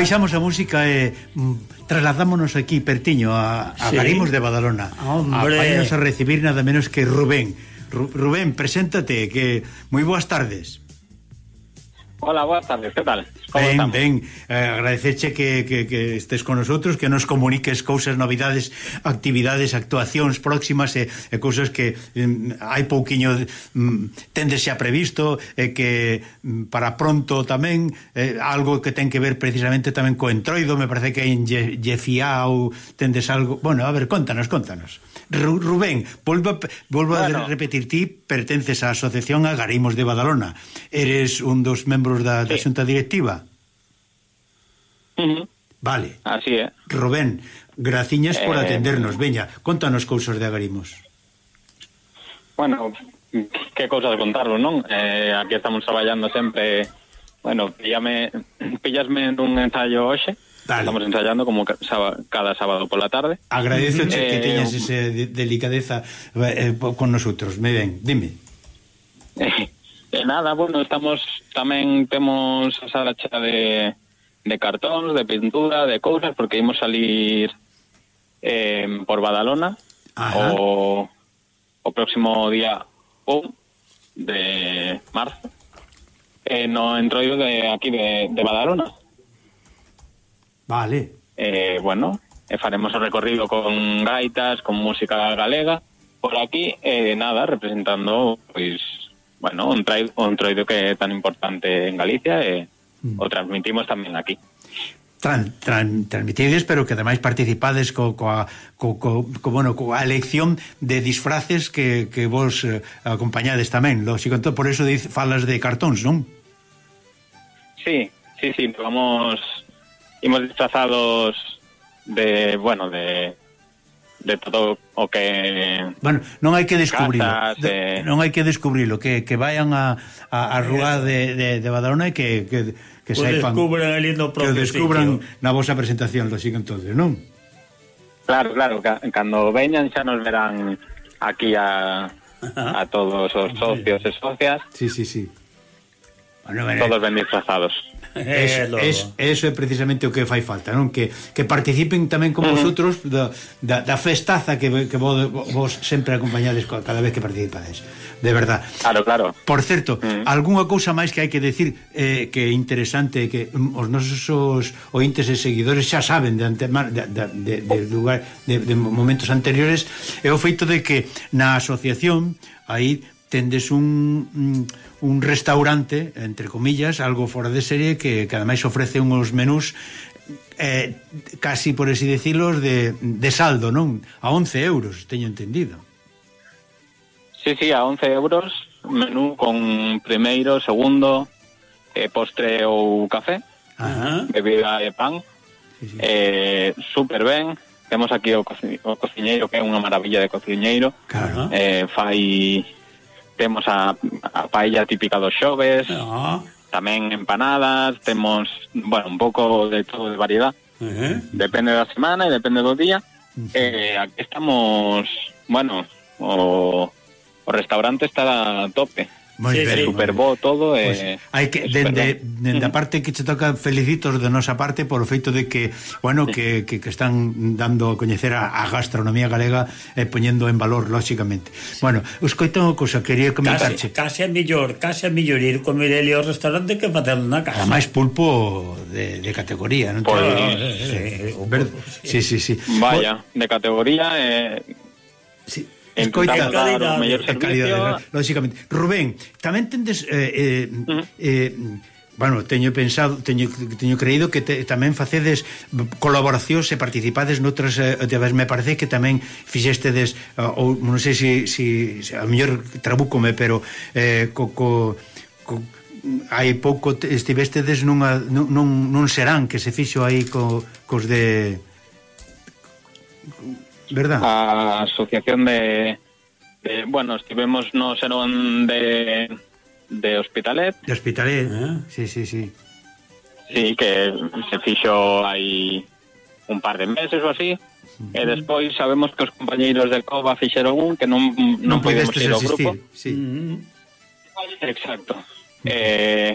baixamos a música e mm, trasladámonos aquí pertiño a, a sí. Garimos de Badalona. Hombre. A, a recibir nada menos que Rubén. Rubén, preséntate, que moi boas tardes. Hola, buenas tardes, que tal? Como ben, estamos? ben, eh, agradecerche que, que, que estés con nosotros, que nos comuniques cousas, novidades, actividades, actuacións próximas e, e cousas que mm, hai pouquiño mm, tendese a previsto e que mm, para pronto tamén eh, algo que ten que ver precisamente tamén co entroido, me parece que en Ye, Yefiao tendes algo... Bueno, a ver, contanos, contanos. Ru, Rubén, volvo, volvo bueno. a repetir ti, pertences á Asociación Agarimos de Badalona. Eres un dos membros membros da, sí. da xunta directiva? Uh. Vale. Así é. Robén, graciñas por eh... atendernos. Veña, contanos cousas de Agarimos. Bueno, que cousas contarvos, non? Eh, aquí estamos traballando sempre... Bueno, píllame, píllasme nun ensayo hoxe. Dale. Estamos ensayando como cada sábado pola tarde. Agradezo che que eh, teñas esa delicadeza eh, eh con nosotros. Me ven, dime. E nada, bueno, estamos tamén temos a sala chea de, de cartóns, de pintura, de cousas, porque imos salir eh, por Badalona Ajá. o, o próximo día 1 de marzo eh, no entroido de aquí de, de Badalona. Vale. Eh, bueno, eh, faremos o recorrido con gaitas, con música galega, por aquí, eh, nada, representando, pois, pues, bueno, un traído, un traído que é tan importante en Galicia e mm. o transmitimos tamén aquí. Tran, tran, transmitides, pero que ademais participades co, coa, co, co, co, bueno, coa elección de disfraces que, que vos eh, acompañades tamén. Lógico, entón, por eso diz, falas de cartóns, non? Sí, sí, sí, vamos... Imos disfrazados de, bueno, de de todo o que Bueno, non hai que descubrilo. Casas, de... Non hai que descubrilo que, que vayan a, a, a rúa de, de, de Badalona e que, que, que o saipan descubran ali no propio que descubran sitio. na vosa presentación, lo siguen entonces, non? Claro, claro, cando veñan xa nos verán aquí a, a todos os socios e socias. Sí, sí, sí. Bueno, todos ben disfrazados. Eh, es, es, eso é precisamente o que fai falta, non? Que, que participen tamén como vosotros da, da, da festaza que, que vos, vos sempre acompañades cada vez que participades. De verdad. Claro, claro. Por certo, mm. algunha cousa máis que hai que decir eh, que é interesante que mm, os nosos ointes e seguidores xa saben de antemar de, de, de, de lugar de, de momentos anteriores é o feito de que na asociación aí tendes un, mm, un restaurante, entre comillas, algo fora de serie, que, que ademais ofrece uns menús eh, casi, por así decilos, de, de saldo, non? A 11 euros, teño entendido. Sí, sí, a 11 euros, menú con primeiro, segundo, eh, postre ou café, Ajá. bebida e pan, sí, sí. eh, super ben, temos aquí o, co o cociñeiro, que é unha maravilla de cociñeiro, claro. eh, fai temos a, a paella típica dos xoves, ah. tamén empanadas, temos, bueno, un pouco de todo de variedad. Uh -huh. Depende da semana e depende do día. Uh -huh. Eh, aquí estamos, bueno, o, o restaurante está a tope. Moi sí, ben, sí. Superbo todo e pues, eh, pois hai que dende, dende a parte que che toca felicitos de nosa parte por o feito de que, bueno, que, que, que están dando a coñecer a, a gastronomía galega e poñendo en valor lógicamente. Sí. Bueno, os coito unha cousa, quería comentarche. Case, case mellor, case mellor ir comer ali ao restaurante que facelo na casa. Ademais pulpo de, de categoría, non te... Pois, eh, eh, sí, sí, sí, sí. Vaya, de categoría eh Sí Escoita, calidade, o mellor servicio. Calidade, lógicamente. Rubén, tamén tendes eh, eh, mm. eh, bueno, teño pensado, teño, teño creído que te, tamén facedes colaboracións e participades noutras, eh, me parece que tamén fixestedes, uh, ou non sei se, si, si, a mellor trabúcome, pero eh, co, co, co, hai pouco estivestedes nunha, nun, nun, nun serán que se fixo aí co, cos de... Co, Verdad. A asociación de, de bueno, estivemos no serón de de Hospitalet. De Hospitalet, eh? sí, sí, sí. Sí, que se fixo aí un par de meses ou así. E eh, despois sabemos que os compañeiros de Cova fixeron un que non, non, non podemos ir ao grupo. Sí. Uh. Exacto. Eh,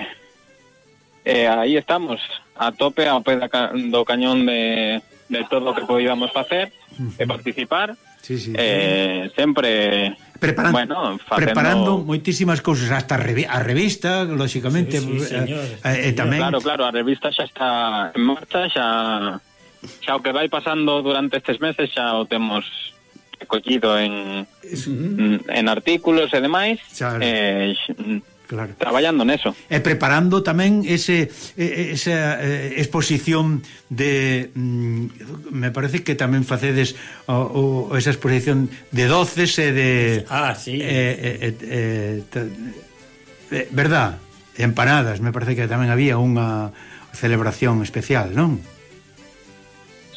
eh, aí estamos, a tope ao pé da, do cañón de, de todo o que podíamos facer e participar. Sí, sí, eh, sí. sempre Preparan, bueno, facendo... preparando moitísimas cousas hasta revi a revista, lóxicamente sí, sí, eh, señor. eh, eh, tamén Claro, claro, a revista xa está en marcha, xa xa o que vai pasando durante estes meses xa o temos recollido en, uh -huh. en artículos e demais. Claro. Eh, xa, Claro. Traballando neso. E preparando tamén ese esa exposición de mm, me parece que tamén facedes o, o esa exposición de doces e de Ah, sí. E, e, e, e, verdad, empanadas, me parece que tamén había unha celebración especial, non?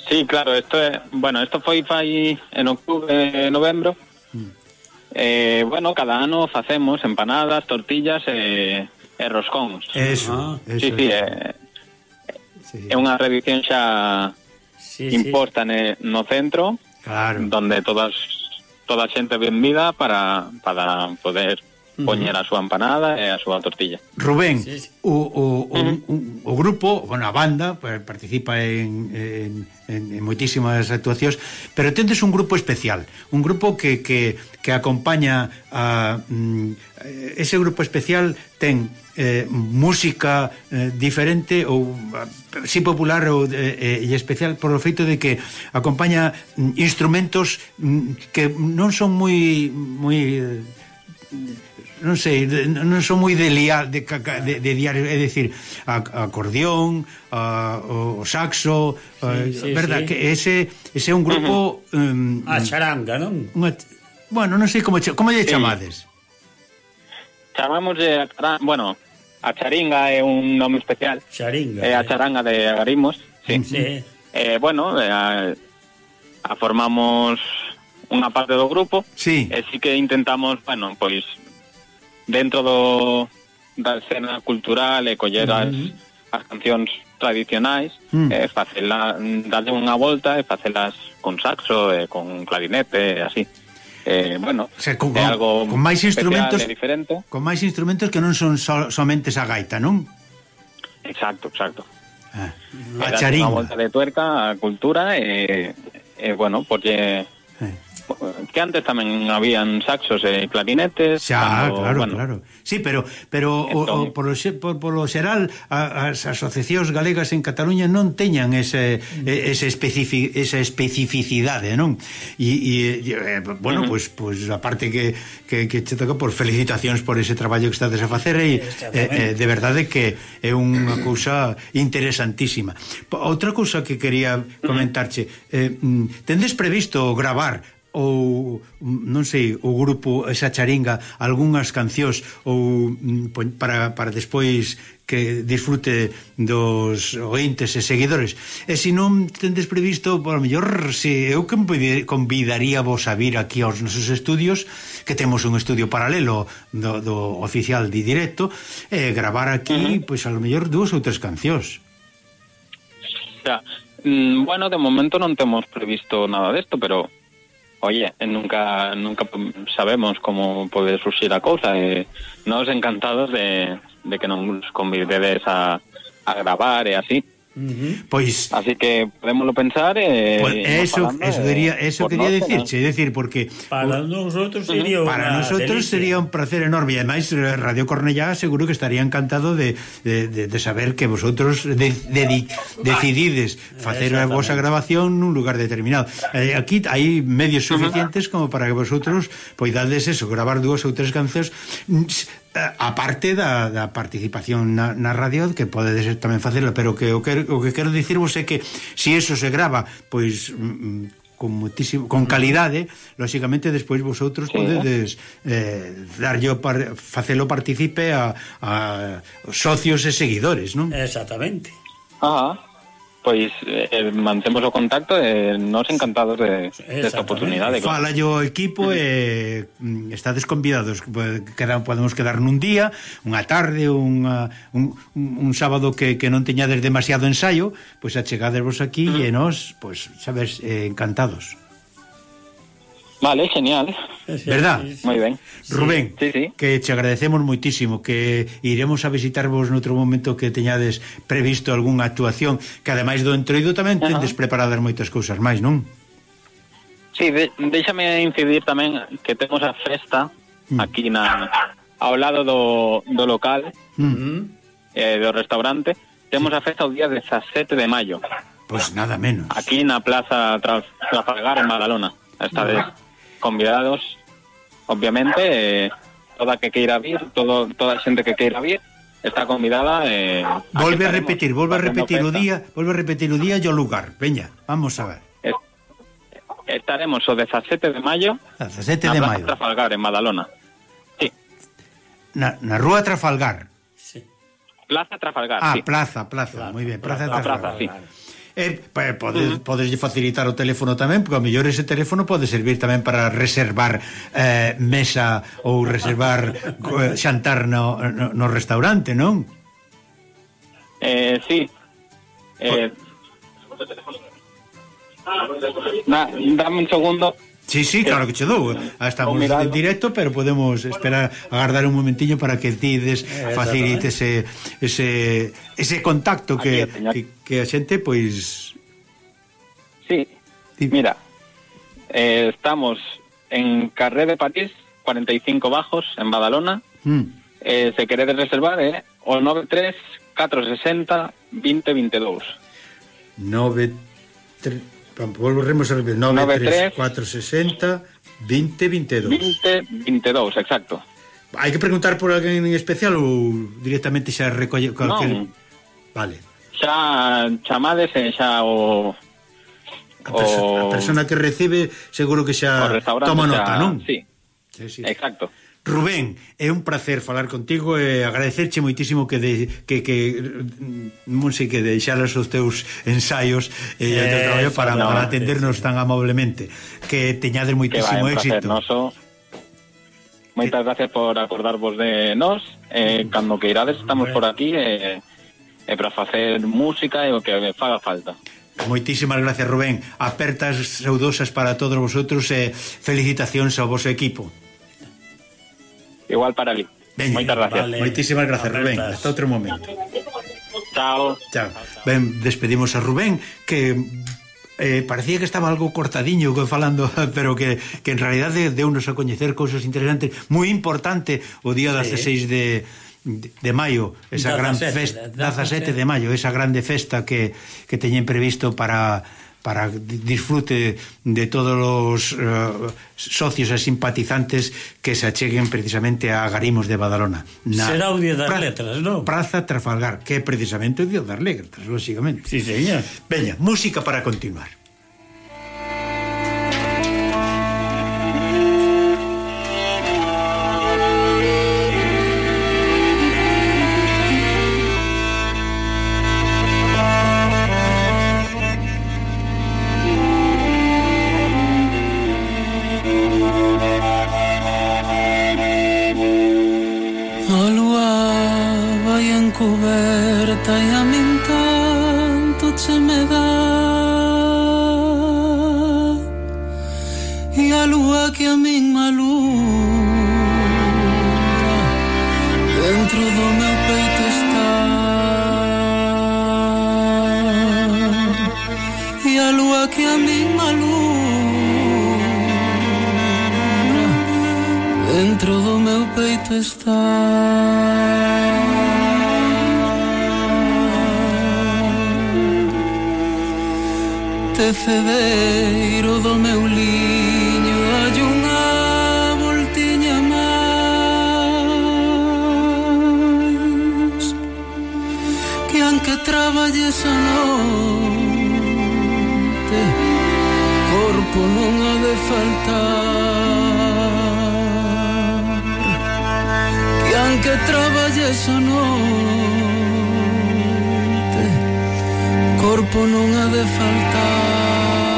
Sí, claro, esto é, bueno, esto foi fai en outubro, novembro Eh, bueno, cada ano facemos empanadas, tortillas e, e roscóns. Eso, ah, eso. Sí, sí, é, eh, sí. é unha tradición xa sí, imposta sí. Ne, no centro, claro. donde todas toda a xente benvida para, para poder poñer a súa empanada e a súa tortilla. Rubén, sí, sí. O, o, uh -huh. o, o grupo, bueno, a banda, participa en, en, en, en moitísimas actuacións, pero tendes un grupo especial, un grupo que, que, que acompaña a... Mm, ese grupo especial ten eh, música eh, diferente ou eh, si popular ou eh, eh, e especial por o feito de que acompaña mm, instrumentos mm, que non son moi moi eh, non sei, non son moi de liar de, caca, de, de diario, é dicir, acordeón, a, o saxo, sí, a, sí, verdad sí. que ese ese é un grupo uh -huh. um, a charanga, non? Unha, bueno, non sei como como lle sí. chamades. Chamamos de a, bueno, a charinga é un nome especial. Charinga. É a charanga de agarimos, sí. sí. Eh, bueno, eh, a, a formamos unha parte do grupo. Sí. E sí que intentamos, bueno, pois dentro do, da escena cultural e coller as, as cancións tradicionais mm. e facela, darlle unha volta e facelas con saxo e con clarinete e así eh, bueno, o sea, con, é algo con máis instrumentos diferente. Con máis instrumentos que non son so, somente esa gaita, non? Exacto, exacto. Ah, a charinga. Unha volta de tuerca a cultura e, e bueno, porque eh que antes tamén habían saxos e clarinetes xa, ah, cando, claro, bueno. claro sí, pero, pero entón, o, o, polo, por, polo xeral a, as asociacións galegas en Cataluña non teñan ese, ese especific, esa especificidade non? e, e, e bueno, uh -huh. pois pues, pues, aparte que, que, que che toca por felicitacións por ese traballo que estades a facer e, e, e de verdade que é unha cousa interesantísima outra cousa que quería comentarche eh, mm, tendes previsto gravar ou non sei, o grupo esa charinga algunhas cancións ou mm, para, para despois que disfrute dos ointes e seguidores. E se non tendes previsto, por mellor, se eu que convidaría vos a vir aquí aos nosos estudios, que temos un estudio paralelo do, do oficial de directo, e gravar aquí, uh -huh. pois, a lo mellor, dúas ou tres cancións. Xa, mm, bueno, de momento non temos previsto nada desto, pero oye, nunca nunca sabemos como pode surxir a cousa e eh. nos encantados de, de que nos convidedes a, a gravar e así. Uh. Pois Así que podémoslo pensar e eh, pues, eso eso eh, diría, eso quería nós, decirche, no? decir porque para nosotros sería para nosotros delicia. sería un placer enorme e ademais eh, Radio Cornellá seguro que estaría encantado de, de, de, de saber que vosotros de, de, decidides facer a vosa grabación nun lugar determinado. Eh, aquí hai medios suficientes como para que vosotros poidades eso, gravar dúas ou tres cancións Eh, aparte da, da participación na, na radio que podedes tamén facelo, pero que o que, o que quero dicirvos é que se si eso se grava, pois mm, mm con muitísimo, con calidade, lóxicamente despois vosotros sí. podedes eh, darlle par, facelo participe a, a socios e seguidores, non? Exactamente. Ajá pois eh, mantemos o contacto e eh, nos encantados de, desta oportunidade. Claro. Fala yo equipo e eh, estades convidados, podemos quedar nun día, unha tarde, unha, un, un sábado que, que non teñades demasiado ensaio, pois achegades vos aquí mm. e nos, pois, sabes, eh, encantados. Vale, genial. ¿Verdad? Muy ben. Rubén, sí, sí. que che agradecemos moitísimo que iremos a visitarvos noutro momento que teñades previsto algunha actuación, que ademais do entroido tamén tendes preparadas moitas cousas máis, non? Sí, de, déxame incidir tamén que temos a festa mm. aquí na ao lado do, do local, mm. -hmm. eh, do restaurante. Temos sí. a festa o día 17 de maio. Pois pues nada menos. Aquí na Plaza Traf Trafalgar en Madalona, esta vez convidados, obviamente, eh, toda que queira vir, todo, toda a xente que queira vir, está convidada eh, volve a, repetir, volve a repetir o día volve a repetir o día e o lugar veña, vamos a ver estaremos o 17 de maio 17 de maio Trafalgar, en Madalona sí. na, na rúa Trafalgar sí. Plaza Trafalgar ah, sí. plaza, plaza, moi ben Plaza, plaza Trafalgar plaza, sí. Eh, eh podes, uh -huh. podes facilitar o teléfono tamén, porque ao mellor ese teléfono pode servir tamén para reservar eh, mesa ou reservar eh, xantar no, no, no restaurante, non? Eh, sí. Eh, Na, dame un segundo. Sí, sí, claro que che dou. Estamos en directo, pero podemos esperar Agardar un momentiño para que tides eh, Facilite ese, ese, ese contacto que, que, que a xente, pois Sí, mira eh, Estamos en Carré de París 45 Bajos, en Badalona. Mm. eh, Se queredes reservar, eh O 93 460 2022 93 volveremos a repetir, 93460 2022. 2022, exacto. Hai que preguntar por alguén en especial ou directamente xa recolle calquel... Non. Vale. Xa chamades e xa o a, perso o... persona que recibe seguro que xa toma nota, xa... non? Sí. sí, sí. Exacto. Rubén, é un placer falar contigo e agradecerche moitísimo que de, que, que non sei que deixaras os teus ensaios e o teu traballo para, no, para atendernos sí, sí. tan amablemente. Que teñades moitísimo que vai, éxito. Noso. Moitas gracias por acordarvos de nós. Eh, cando que irades estamos por aquí e eh, eh, para facer música e o que faga falta. Moitísimas gracias, Rubén. Apertas saudosas para todos vosotros e felicitacións ao vosso equipo. Igual para ali. Ben, Moitas gracias. Vale. Moitísimas gracias, Rubén. Hasta outro momento. Chao. Chao. Ben, despedimos a Rubén que eh, parecía que estaba algo cortadiño falando, pero que, que en realidad de, unos a coñecer cousas interesantes moi importante o día das sí. 16 de, de, de maio esa 17, gran festa 17 de maio esa grande festa que, que teñen previsto para para disfrute de todos os uh, eh, socios e simpatizantes que se acheguen precisamente a Garimos de Badalona. Na Será o Día das pra, Letras, non? Praza Trafalgar, que é precisamente o Día das Letras, lógicamente. Sí, señor. Veña, música para continuar. Tayami. tecedeiro do meu liño hai unha voltiña máis que anque traballes a noite corpo non ha de faltar. Que anque traballes a noite tempo non ha de faltar.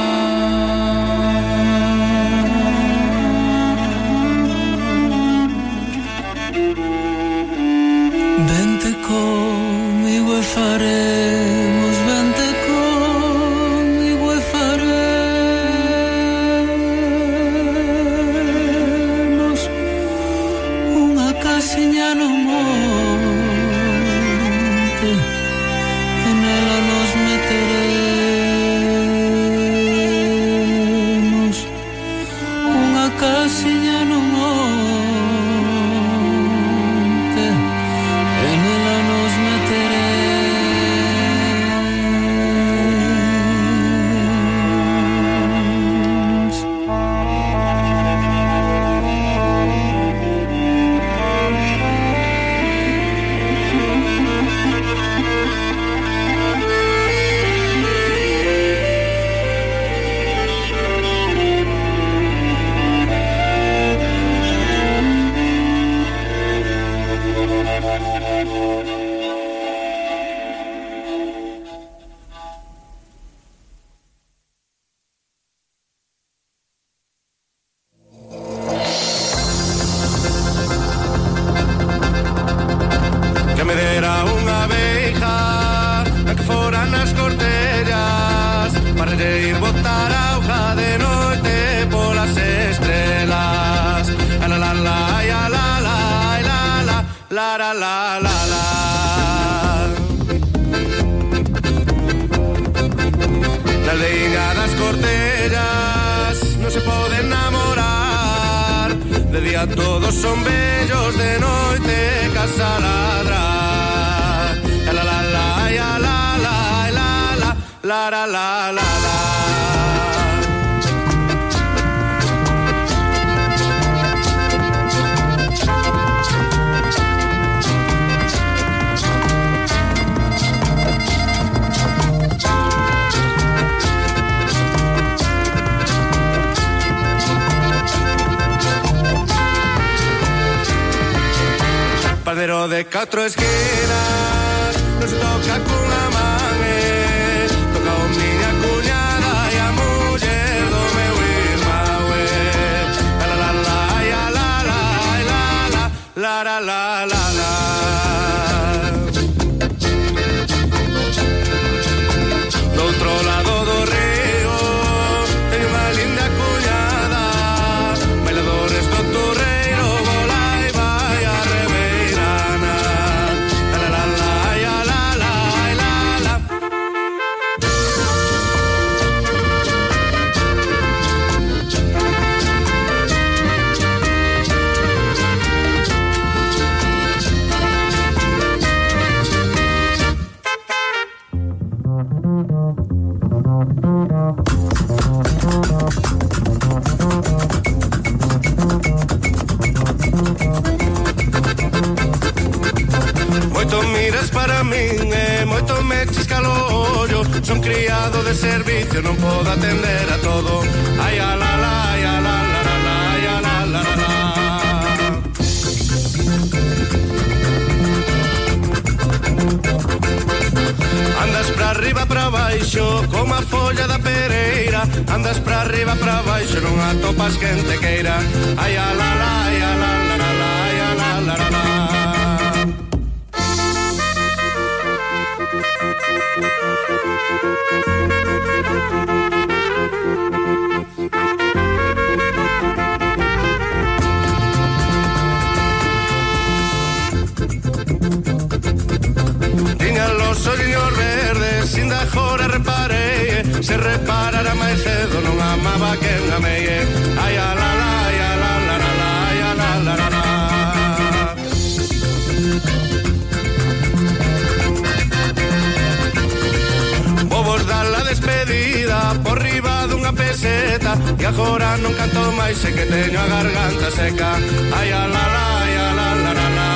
Vente comigo e farei día todos son bellos, de noite casa ladra. La la la la la la la la la la la la la nuestro esquina, nuestro cacuna. Moito miras para min e moito me chiscalo ollo Son criado de servicio, non podo atender a todo Ai ala la, ai ala la Andas para arriba para baixo como a folla da pereira Andas para arriba para baixo non atopas quen te queira Ai ala la, ai ala la, la la, ai la, la, la, la. nos olliños verdes Sin da jora reparei Se reparara máis cedo non amaba quen amei Ai a la la, ai a la la la la Ai a la la la la. Bobos da la despedida Por riba dunha peseta E agora non canto máis E que teño a garganta seca. Ai a la la, ai a la la la la.